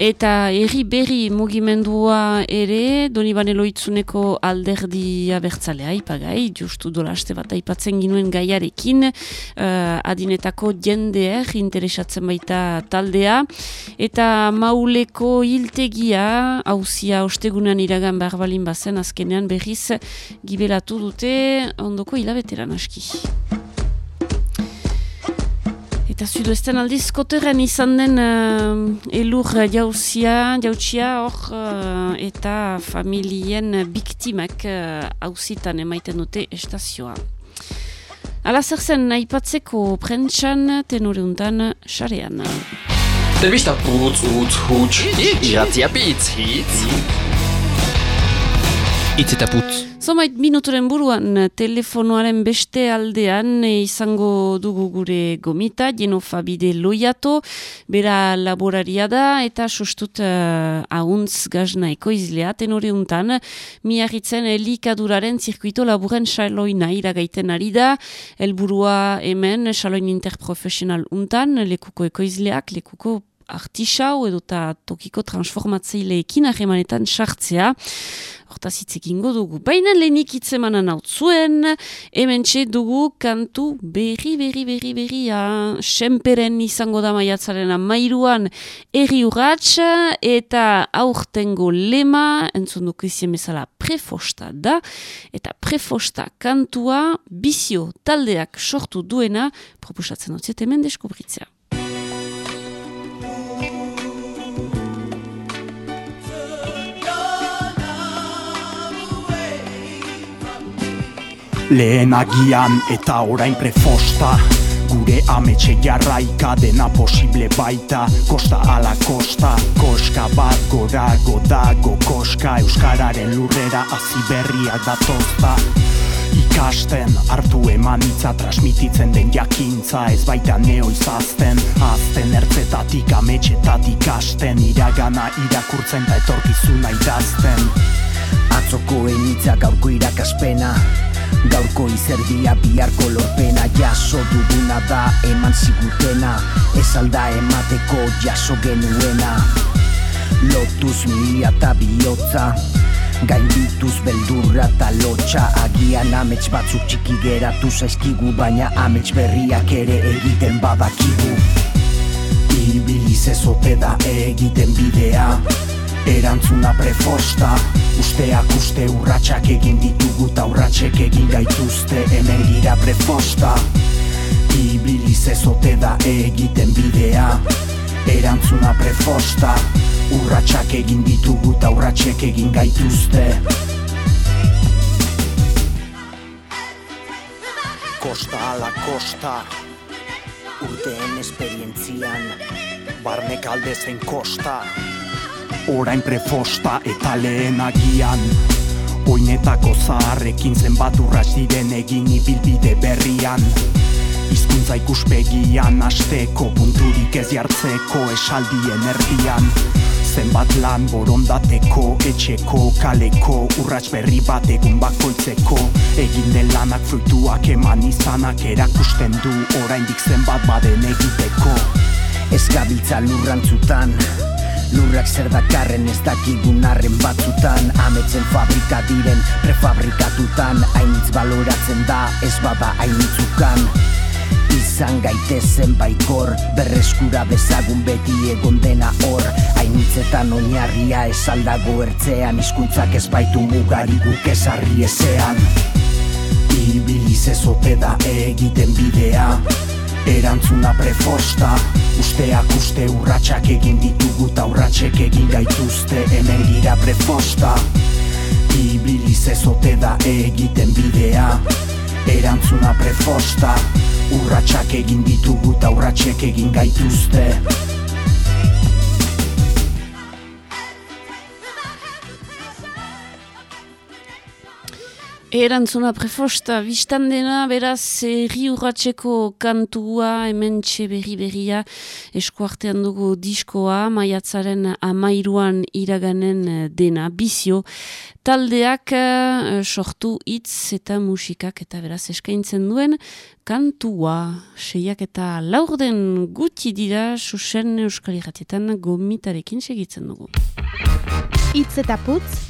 Eta erri berri mugimendua ere, doni loitzuneko alderdia bertzalea ipagai, justu dola aste bat aipatzen ginuen gaiarekin, uh, adinetako jendeer interesatzen baita taldea, eta mauleko hiltegia, hauzia ostegunan iragan behar balin bazen, azkenean berriz gibelatu dute ondoko hilabeteran aski. Eta zuduesten aldiz, koterren izan den uh, elur jauzia, jautsia hor uh, eta familien biktimak hauzitan uh, emaiten dute estazioa. Ala zer zen aipatzeko prentsan tenoreuntan xarean. Telbista putz, utz, huts, iratzia pitz, hitz. Itz eta putz. Zomait minuturen buruan telefonoaren beste aldean e, izango dugu gure gomita, Genofa bide loiato, bera laboraria da eta sustut uh, ahuntz gazna ekoizlea, tenore miarritzen elikaduraren zirkuito laburen xaloina iragaiten ari da, helburua hemen xaloin interprofesional untan, lekuko ekoizleak, lekuko artisau edo ta tokiko transformatzeileekin ahemanetan sartzea. Hortaz hitz egingo dugu. Baina lehenik hitzemanan hau zuen, hemen dugu kantu berri, berri, berri, berri, senperen izango da maiatzaren amairuan erri urratx, eta aurtengo lema, entzun duk izien bezala prefosta da, eta prefosta kantua bizio taldeak sortu duena, proposatzen dut hemen deskubritzea. Lehen agian eta orain prefosta. Gure ametxe jarraika dena posible baita. Kosta ala kosta, koska bat gora godago koska. Euskararen lurrera aziberriak datozta. Ikasten, hartu eman itza transmititzen den jakintza. Ez baita neo izazten, azten ertzetatik ametxetatik asten Iragana irakurtzen da etorkizuna idazten. Atzoko enitza gaurko irakaspena Gaurko izerdia biharko lorpena Jaso duguna da eman zigutena Ez alda emateko jaso genuena. Lotuz milia eta bihotza Gaindituz beldurra eta lotxa Agian amets batzuk txiki geratu zaizkigu Baina amets berriak ere egiten badakigu. Ibiliz ezote da egiten bidea Erantzuna prefosta Usteak uste urratsak egin ditugu Ta urratsek egin gaituzte. Hemen gira prefosta Ibiliz ezote da egiten bidea. Erantzuna prefosta Urratsak egin ditugu eta urratsek egin gaituzte. Kosta ala kosta Urteen esperientzian Barnek alde zen kosta Orain prefosta eta lehen agian. Oinetako zaharrekin zenbat urras diren egin ibilbide berrian. Hizkuntza ikuspegian asteko punturik ez jartzeko esaldien erdian Zenbat lan borondateko, etxeko, kaleko Urrats berri bat egun bakoitzeko. Egin den lanak fruituak eman izanak erakusten du Oraindik zenbat baden egiteko. Ez gabiltza lurrantzutan Lurrak zer dakarren ez dakigun arren batzutan. Ametzen fabrika diren prefabrikatutan. Hainitz baloratzen da ez bada hainitzukan. Izan gaitezen baikor Berreskura bezagun beti egon dena hor. Hainitzetan oinarria ez aldago ertzean. Hizkuntzak ez baitu mugari guk ezarri ezean. Ibiliz ezote da egiten bidea Erantzuna prefosta Usteak uste urratsak egin ditugu Ta urratsek egin gaituzte. Hemen gira prefosta Ibiliz ezote da egiten bidea. Erantzuna prefosta Urratsak egin ditugu eta urratsek egin gaituzte Erantzuna prefosta, biztan dena, beraz, erri urratxeko kantua, hemen berri berria, eskuartean dugu diskoa, maiatzaren amairuan iraganen dena, bizio, taldeak uh, sortu hitz eta musikak eta beraz eskaintzen duen kantua, seiak eta laurden guti dira, susen euskal irratietan gomitarekin segitzen dugu. Itz eta putz,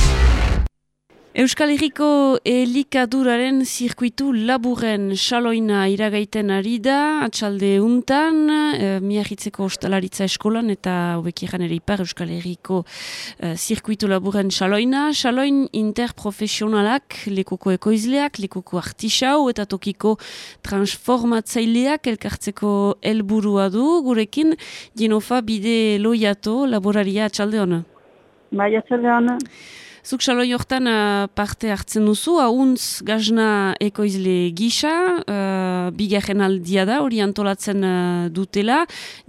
Euskal Herriko elikaduraren zirkuitu laburen saloina iragaiten ari da, atxalde untan, e, miahitzeko ostalaritza eskolan eta hobekiran ere ipar Euskal Herriko e, zirkuitu laburen saloina. Saloin interprofesionalak, lekoko ekoizleak, lekoko artisau eta tokiko transformatzaileak elkartzeko helburua du, gurekin jenofa bide loiato laboraria atxalde hona. Bai, atxalde hona. Zuk saloi hortan uh, parte hartzen duzu, hauntz gazna ekoizle gisa, uh, bigarren aldia da, hori antolatzen uh, dutela,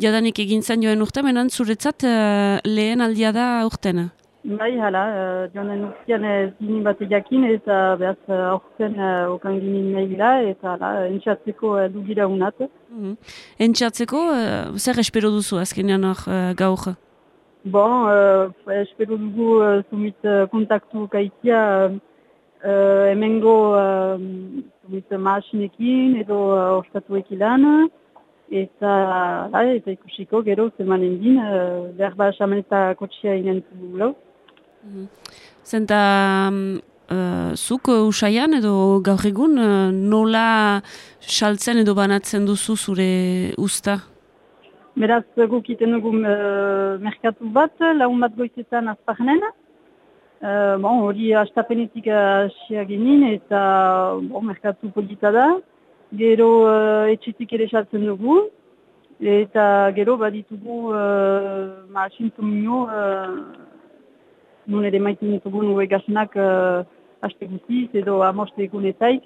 jadanik egin zen joen urte, menan zuretzat uh, lehen aldia da urten? Bai, hala, uh, joan urtean zini bat jakin eta behaz aurten uh, okan ginen nahi bila, eta hala, entxatzeko uh, dugira unat. Mm -hmm. Entxatzeko, uh, zer espero duzu azkenean hor uh, gaur? Bon, uh, espero dugu uh, sumit uh, kontaktu kaitia uh, emengo uh, sumit maasinekin edo uh, ostatu ekilan. Eta, uh, eta ikusiko gero zemanen din, uh, behar ba eta kotxia inen zulo. Mm -hmm. Zenta, uh, zuk usaian edo gaur egun uh, nola saltzen edo banatzen duzu zure usta? Beraz, guk iten dugu uh, merkatu bat, laun bat goizetan azpagnen. Uh, bon, hori astapenetik asia genin eta bon, merkatu polita da. Gero uh, etxetik ere saltzen dugu. Eta gero baditugu uh, ma asintu minio, uh, nun ere maiten ditugu nue gaznak uh, aste gutiz edo amoste egunetaik.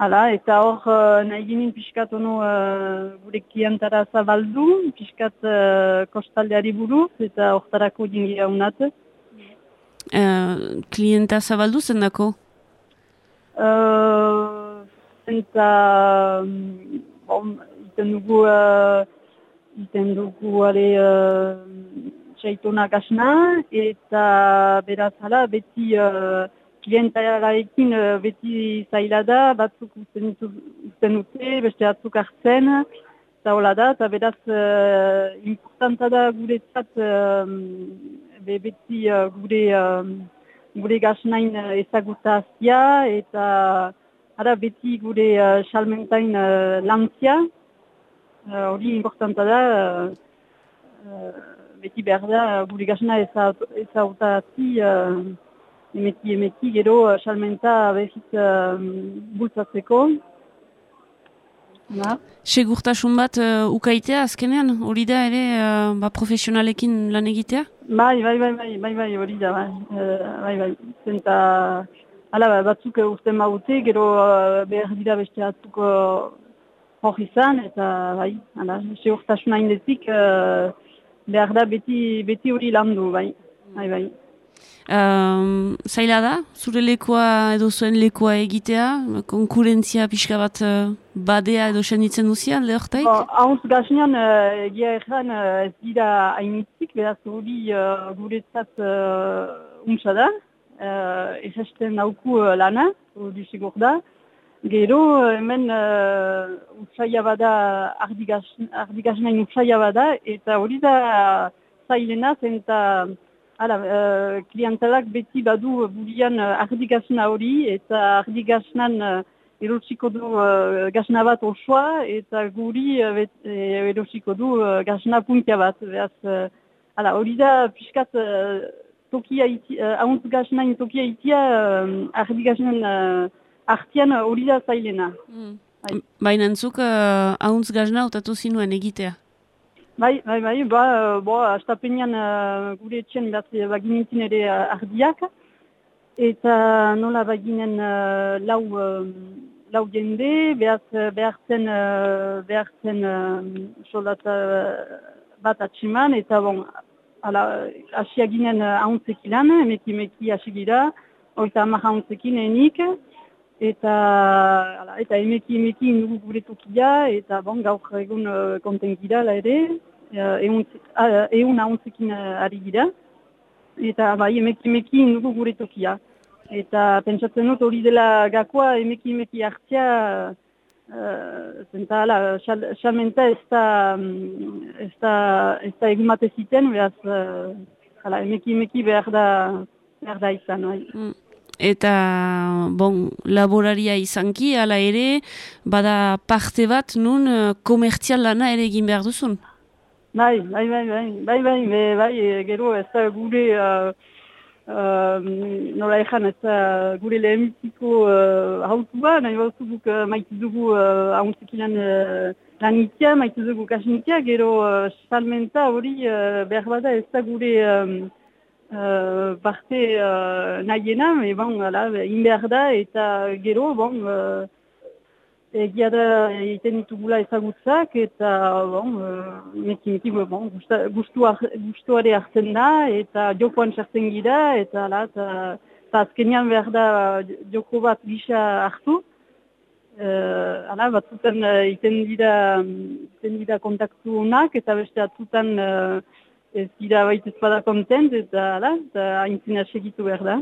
Hala, eta hor uh, nahi ginen pixkat ono uh, gure kiantara zabaldu, pixkat uh, kostaldeari buruz, eta hortarako jingira unat. Uh, klienta zabaldu zendako? Uh, eta, bon, iten dugu, uh, iten dugu, ale, uh, txaitona gasna, eta beraz hala, beti uh, klientararekin uh, beti zaila da, batzuk usten dute, beste batzuk hartzen, eta hola da, eta beraz uh, importanta da guretzat uh, be, beti uh, gure, uh, gure gasnain ezagutazia, eta ara beti gure uh, salmentain uh, lantzia, hori uh, importanta da, uh, beti behar da, gure gasna ezagutazi, uh, emeki emeki gero uh, salmenta behit uh, bultzatzeko. Na? Segurtasun bat uh, ukaitea azkenean, hori da ere uh, ba, profesionalekin lan egitea? Bai, bai, bai, bai, bai, bai, hori da, bai, uh, bai, bai, zenta, ala, bai, batzuk urten maute, gero uh, behar dira beste batzuk uh, hor izan, eta bai, ala, segurtasun haindetik, uh, behar da beti, beti hori landu, bai, bai, bai. Um, zaila da, zure lekoa edo zuen lekoa egitea, konkurentzia pixka bat uh, badea edo senditzen duzian, lehortaik? Bon, Hauntz gaznean, uh, egia erran uh, ez dira hainitzik, beraz hori uh, guretzat uh, untsa da, uh, ez esten nauku uh, lana, hori sigur da. Gero, hemen uh, utsaia bada, ardigaznain utsaia bada, eta hori da zailena, zenta Hala, uh, klientelak beti badu burian uh, ardigazna hori eta ardigaznan uh, erotsiko du uh, gazna bat osoa eta guri uh, erotsiko du uh, gazna puntia bat. Beaz, uh, hala, hori da piskat uh, tokia iti, uh, ahuntz gaznain tokia itia uh, ardigaznan uh, artian hori da zailena. Mm. Baina entzuk uh, ahuntz gazna otatu zinuen egitea? Bai, bai, bai, ba, bo, astapenean uh, gure etxen baginintin ere uh, ardiak, eta nola baginen uh, lau, uh, lau jende, behaz, behartzen, uh, behartzen uh, soldata bat atximan, eta bon, ala, asiaginen uh, ahontzek ilan, emeki emeki asigira, oita amak ahantzekin enik, eta, ala, eta emeki emeki nugu gure tokia, eta bon, gaur egun uh, kontenkira ere, egun uh, ahontzekin uh, ari gira. Eta bai, emeki emeki nugu gure tokia. Eta pentsatzen dut hori dela gakoa emeki emeki hartzia uh, zenta ala, xalmenta ez da, da egumate ziten, behaz, uh, ala, emeki emeki behar da, behar da izan. Bai. Mm. Eta, bon, laboraria izanki, ala ere, bada parte bat nun komertzial lana ere egin behar duzun? Bai, bai, bai, bai, bai, bai, bai, bai, gero ez da gure, uh, uh, nola ezan, ez da gure lehemitiko uh, hautu ba, nahi bauzu guk uh, maite dugu uh, hauntzekilan uh, lanitia, maite dugu kasnitia, gero uh, salmenta hori uh, behar bada ez da gure um, uh, parte uh, nahiena, me bon, ala, in behar da, eta gero, bon, uh, Egia da egiten ditugula ezagutzak eta bon, uh, bon, guztuare hartzen da eta jokoan sartzen gira eta ala, eta azkenean behar da joko bat gisa hartu. Uh, ala, batzutan egiten dira, dira kontaktu honak eta beste atzutan uh, ez dira baitez bada kontent eta ala, eta haintzina segitu behar da.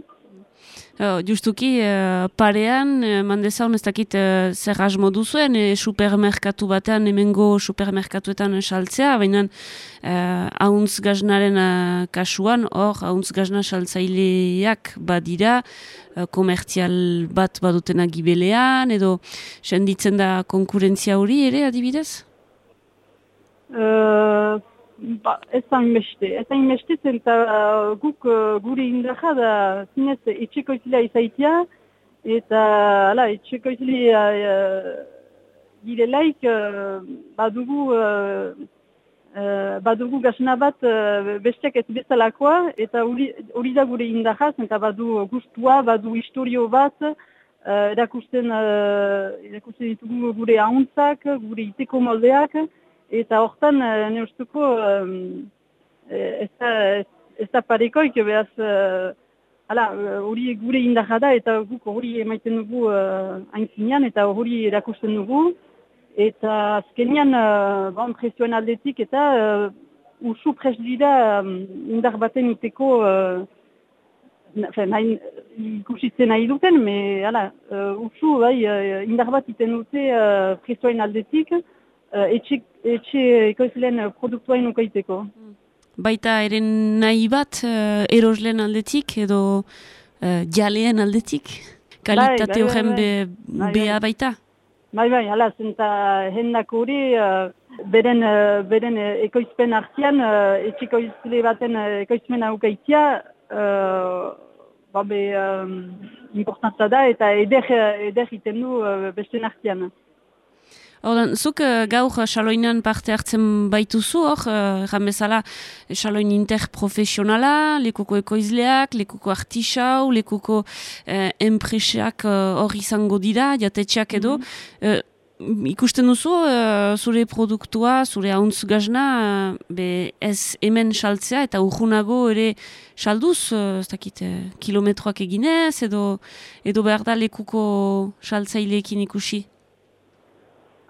Uh, justuki, uh, parean, uh, mandezaun ez dakit uh, zer asmo duzuen, e, supermerkatu batean, hemengo supermerkatuetan saltzea, baina uh, hauntz gaznaren uh, kasuan, hor, hauntz gazna saltzaileak badira, uh, komertzial bat badutena gibelean, edo senditzen da konkurentzia hori ere, adibidez? Uh, ba, ez da inbeste. Ez da inbeste zen uh, guk uh, gure indaja da zinez etxeko izilea izaitia eta ala, etxeko izilea uh, gire uh, badugu uh, uh, badugu gasna bat uh, besteak ez bezalakoa eta hori da gure indaja zen badu gustua, badu historio bat Uh, erakusten, uh, erakusten ditugu gure ahontzak, gure iteko moldeak, Eta hortan, uh, ne ustuko, um, ez, ez da parekoik behaz uh, hala, eh, hori gure da eta guk hori emaiten dugu uh, aintzinean eta hori erakusten dugu. Eta azkenean, uh, bon, presioen aldetik eta uh, usu pres dira um, indar baten iteko uh, ikusitzen nahi duten, me, hala, uh, usu bai, uh, indar bat iten dute uh, presioen aldetik uh, etxe, etxe ekoizleen produktuain ukaiteko. Mm. Baita eren nahi bat uh, erosleen aldetik edo jaleen aldetik? Kalitate bai, bai, horren bai, bai. be, bea baita? Bai, bai, hala, zenta hendak hori, beren, beren ekoizpen artian, etxeko izle baten ekoizpen aukaitia, uh, babe, um, importantza da eta eder, eder iten du uh, beste artian. Horren, zuk uh, gaur xaloinan parte hartzen baituzu hor, uh, bezala xaloin interprofesionala, lekuko ekoizleak, lekuko artisau, lekuko uh, enpreseak hor uh, izango dira, jatetxeak edo. Mm ikusten duzu, zure produktua, zure hauntz gazna, be ez hemen saltzea eta urgunago ere salduz, uh, ez dakit, kilometroak eginez, edo, edo behar da lekuko saltzaileekin ikusi?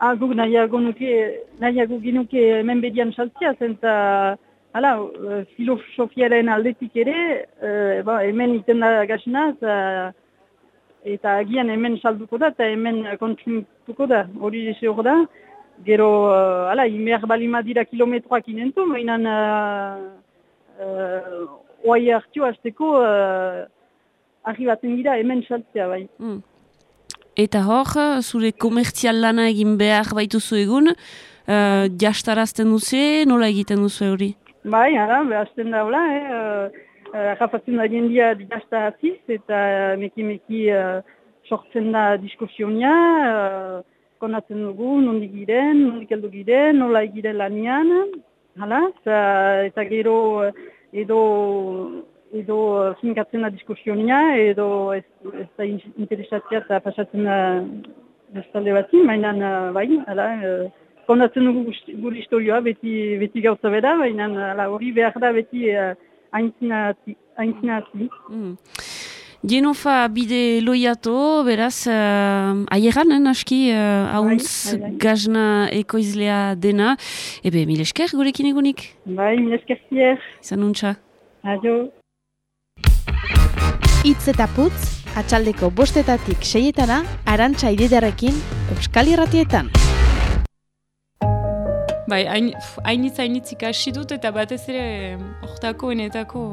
Ah, guk nahiago nuke, nahiago ginuke hemen bedian saltzia, zenta, hala, uh, filosofiaren aldetik ere, uh, ba, hemen iten da gazina, eta agian hemen salduko da, eta hemen kontsumituko da, hori dese hor da. Gero, uh, hala, imer balima dira kilometroak inentu, mainan, uh, uh, oai hartio hasteko, uh, arribaten dira hemen saltzia, bai. Mm. Eta hor, zure komertzial lana egin behar baituzu egun, uh, jastarazten duzu, nola egiten duzu hori? Bai, ara, behazten daula, eh? Uh, Rafatzen da jendia jastaraziz, eta meki-meki sortzen da diskursionia, konatzen dugu, nondik giren, nondik eldu giren, nola egiren lanian, hala, eta gero edo edo finkatzen da diskursionia, edo ez, ez da interesatzea eta pasatzen da bestalde bati, mainan bai, ala, e, kondatzen dugu gure historioa beti, beti gauza bera, baina hori behar da beti uh, aintzinatzi. Mm. Genofa bide loiato, beraz, uh, aieran, eh, aski, uh, hauntz bai, bai, bai. gazna ekoizlea dena. Ebe, mil esker gurekin egunik? Bai, mil esker zier. Izan nuntza. Adio. Itz eta putz, atxaldeko bostetatik seietana, arantxa ididarekin, Euskal Irratietan. Bai, hainitza hainitzik hasi dut eta batez ere ortako enetako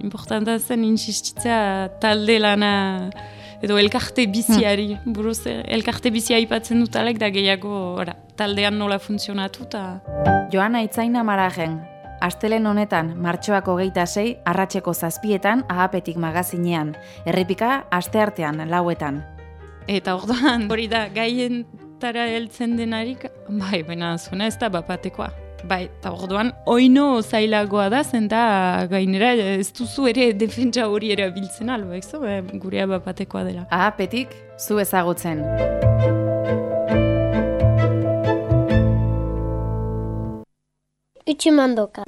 importanta zen insistitzea talde lana edo elkarte biziari. Hmm. Buruz, elkarte bizia ipatzen dut alek da gehiago ora, taldean nola funtzionatu. Ta... Joana Itzaina Marajen, Astelen honetan, martxoak hogeita sei, arratseko zazpietan, ahapetik magazinean. Errepika, asteartean, lauetan. Eta orduan, hori da, gaien tara heltzen denarik, bai, baina zuna ez da bapatekoa. Bai, eta orduan, oino zailagoa da, zen da, gainera, ez duzu ere defentsa hori erabiltzen alba, ekso, eh, gurea bapatekoa dela. Ahapetik, zu ezagutzen. Utsumandoka.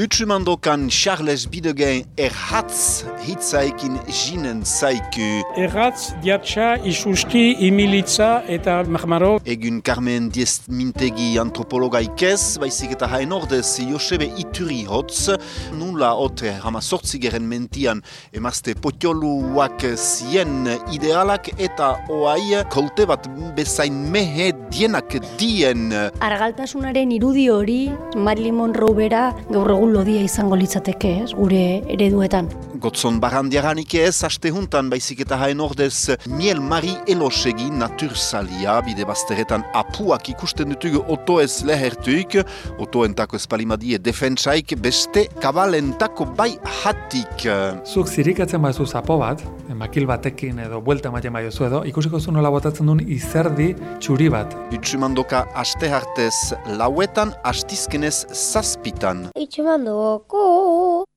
Utsumandokan Charles Bidegen erhatz hitzaikin jinen zaiku. Erhatz, diatxa, isuski, imilitza eta mahmaro. Egun Carmen Diest Mintegi antropologa ikez, baizik eta hain ordez Josebe Ituri hotz, nula ote hama sortzigeren mentian emazte potioluak zien idealak eta oai kolte bat bezain mehe dienak dien. Argaltasunaren irudi hori, Marilyn Monroe bera gaur egun lodia izango litzateke, ez, gure ereduetan. Gotzon barandiaranik ez, aste juntan baizik eta hain ordez miel mari elosegi natursalia, bide bazteretan apuak ikusten dutugu oto ez lehertuik, otoentako espalimadie defentsaik, beste kabalentako bai hatik. Zuk zirikatzen bazu zapo bat, makil batekin edo buelta ematen bai edo, ikusiko zu nola botatzen duen izerdi txuri bat. Utsumandoka aste hartez lauetan, astizkenez zazpitan. Itxumandoka louco.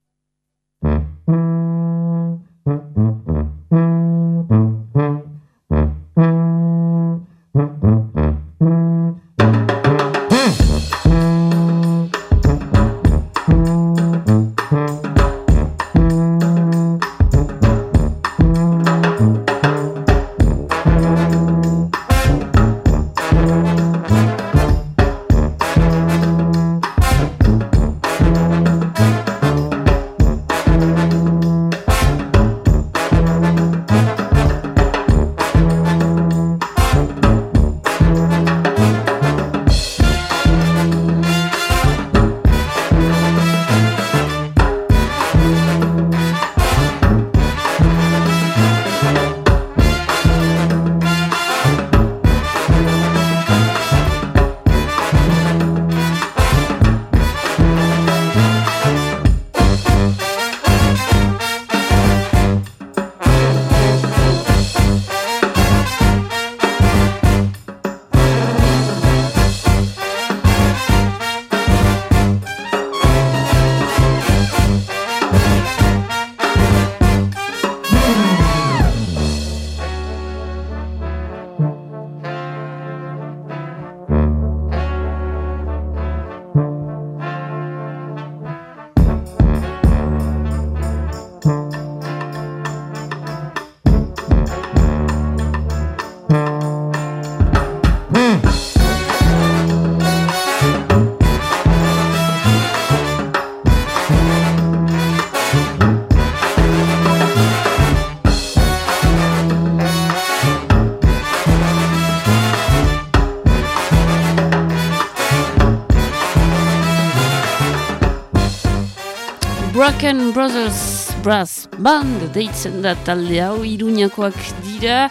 American Brothers Brass Band deitzen da talde hau iruñakoak dira.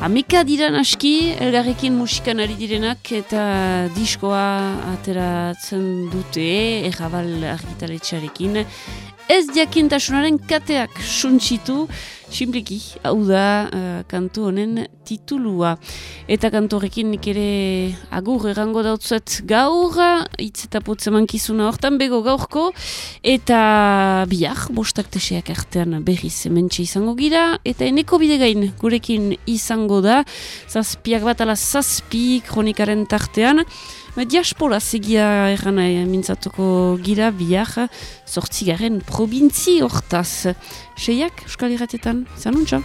Ameka dira naski elgarrekin musikan ari direnak eta diskoa ateratzen dute errabal argitaletxarekin ez jakintasunaren kateak suntsitu. Simpliki, hau da uh, kantu honen titulua. Eta kantu horrekin nik ere agur erango dautzuet gaur, hitz eta putzeman kizuna hortan bego gaurko, eta bihar, bostak teseak artean berriz mentxe izango gira, eta eneko bidegain gurekin izango da, zazpiak bat ala zazpi kronikaren tartean, diaspora segia erran mintzatuko gira bihar sortzigaren probintzi hortaz. Seiak, Euskal Iratetan, zanuntza?